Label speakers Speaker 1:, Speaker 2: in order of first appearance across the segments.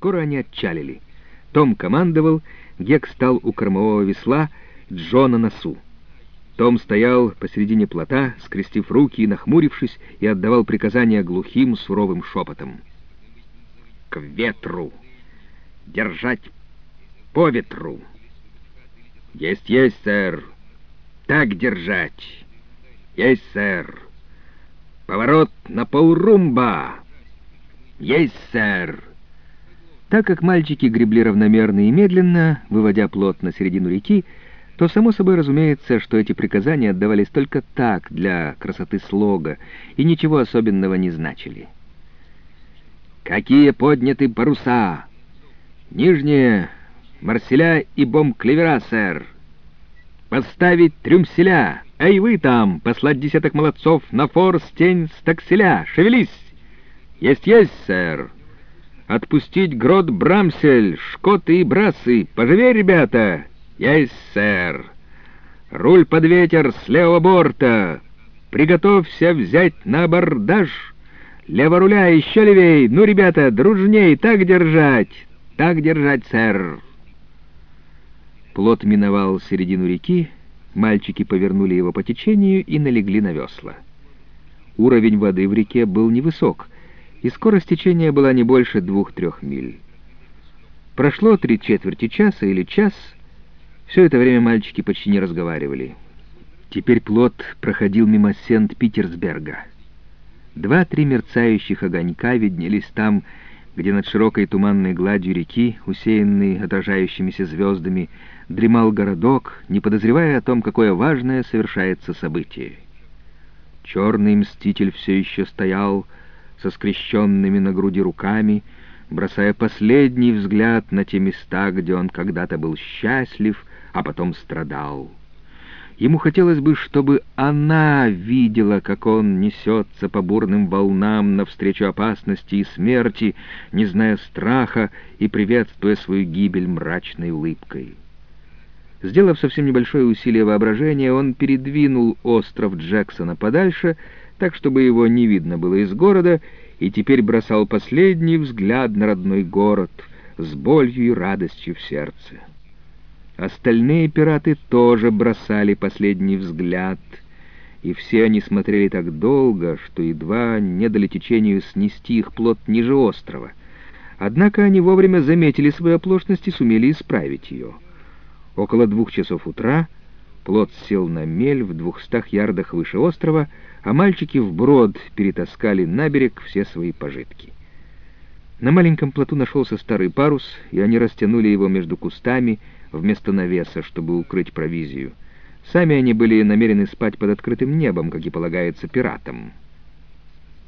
Speaker 1: Скоро они отчалили. Том командовал, Гек стал у кормового весла, Джо на носу. Том стоял посередине плота, скрестив руки и нахмурившись, и отдавал приказания глухим, суровым шепотом. «К ветру! Держать по ветру!» «Есть, есть, сэр! Так держать! Есть, сэр! Поворот на полрумба! Есть, сэр!» Так как мальчики гребли равномерно и медленно, выводя плот на середину реки, то само собой разумеется, что эти приказания отдавались только так, для красоты слога, и ничего особенного не значили. «Какие подняты паруса! Нижние — марселя и бомб-клевера, сэр! Поставить трюмселя! Эй, вы там! Послать десяток молодцов на форс тень стакселя! Шевелись! Есть-есть, сэр!» Отпустить грот Брамсель, шкоты и брасы. Поживей, ребята! Есть, сэр. Руль под ветер с левого борта. Приготовься взять на абордаж. Лево руля, еще левей. Ну, ребята, дружней, так держать. Так держать, сэр. Плот миновал середину реки, мальчики повернули его по течению и налегли на весла. Уровень воды в реке был невысок — и скорость течения была не больше двух-трех миль. Прошло три четверти часа или час. Все это время мальчики почти не разговаривали. Теперь плот проходил мимо Сент-Питерсберга. Два-три мерцающих огонька виднелись там, где над широкой туманной гладью реки, усеянной отражающимися звездами, дремал городок, не подозревая о том, какое важное совершается событие. Черный мститель все еще стоял, со скрещенными на груди руками, бросая последний взгляд на те места, где он когда-то был счастлив, а потом страдал. Ему хотелось бы, чтобы она видела, как он несется по бурным волнам навстречу опасности и смерти, не зная страха и приветствуя свою гибель мрачной улыбкой. Сделав совсем небольшое усилие воображения, он передвинул остров Джексона подальше так чтобы его не видно было из города, и теперь бросал последний взгляд на родной город с болью и радостью в сердце. Остальные пираты тоже бросали последний взгляд, и все они смотрели так долго, что едва не дали течению снести их плод ниже острова. Однако они вовремя заметили свою оплошность и сумели исправить ее. Около двух часов утра плод сел на мель в двухстах ярдах выше острова, а мальчики вброд перетаскали на берег все свои пожитки. На маленьком плоту нашелся старый парус, и они растянули его между кустами вместо навеса, чтобы укрыть провизию. Сами они были намерены спать под открытым небом, как и полагается пиратам.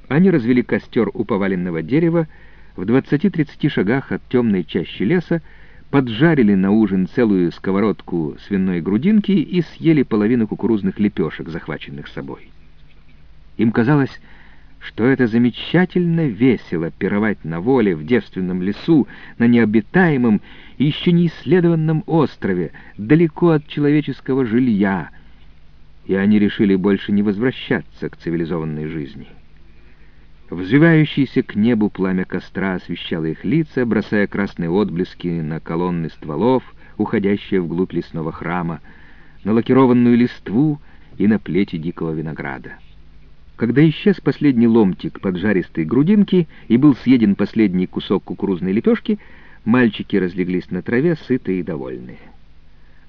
Speaker 1: Они развели костер у поваленного дерева в 20-30 шагах от темной чащи леса, поджарили на ужин целую сковородку свиной грудинки и съели половину кукурузных лепешек, захваченных собой. Им казалось, что это замечательно весело пировать на воле в девственном лесу, на необитаемом и еще не исследованном острове, далеко от человеческого жилья, и они решили больше не возвращаться к цивилизованной жизни. Взвивающееся к небу пламя костра освещало их лица, бросая красные отблески на колонны стволов, уходящие вглубь лесного храма, на лакированную листву и на плети дикого винограда. Когда исчез последний ломтик поджаристой грудинки и был съеден последний кусок кукурузной лепешки, мальчики разлеглись на траве, сытые и довольные.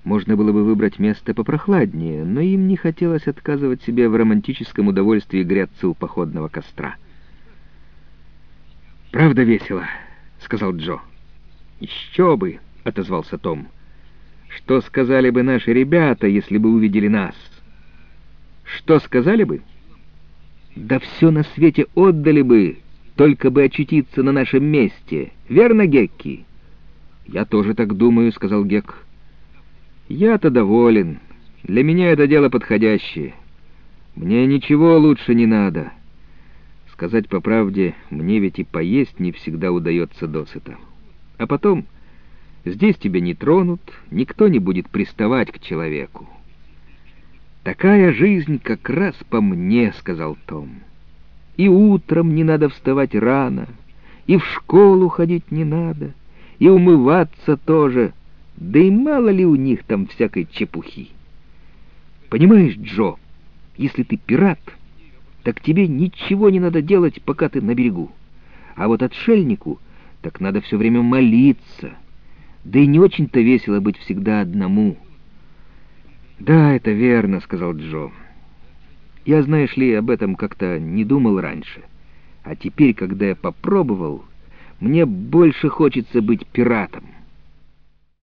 Speaker 1: Можно было бы выбрать место попрохладнее, но им не хотелось отказывать себе в романтическом удовольствии греться у походного костра. «Правда весело», — сказал Джо. «Еще бы», — отозвался Том. «Что сказали бы наши ребята, если бы увидели нас?» «Что сказали бы?» Да все на свете отдали бы, только бы очутиться на нашем месте. Верно, Гекки?» «Я тоже так думаю», — сказал Гек. «Я-то доволен. Для меня это дело подходящее. Мне ничего лучше не надо. Сказать по правде, мне ведь и поесть не всегда удается досыта. А потом, здесь тебя не тронут, никто не будет приставать к человеку. «Такая жизнь как раз по мне», — сказал Том. «И утром не надо вставать рано, И в школу ходить не надо, и умываться тоже, да и мало ли у них там всякой чепухи. Понимаешь, Джо, если ты пират, так тебе ничего не надо делать, пока ты на берегу. А вот отшельнику так надо все время молиться. Да и не очень-то весело быть всегда одному. «Да, это верно», — сказал Джо. «Я, знаешь ли, об этом как-то не думал раньше. А теперь, когда я попробовал, мне больше хочется быть пиратом».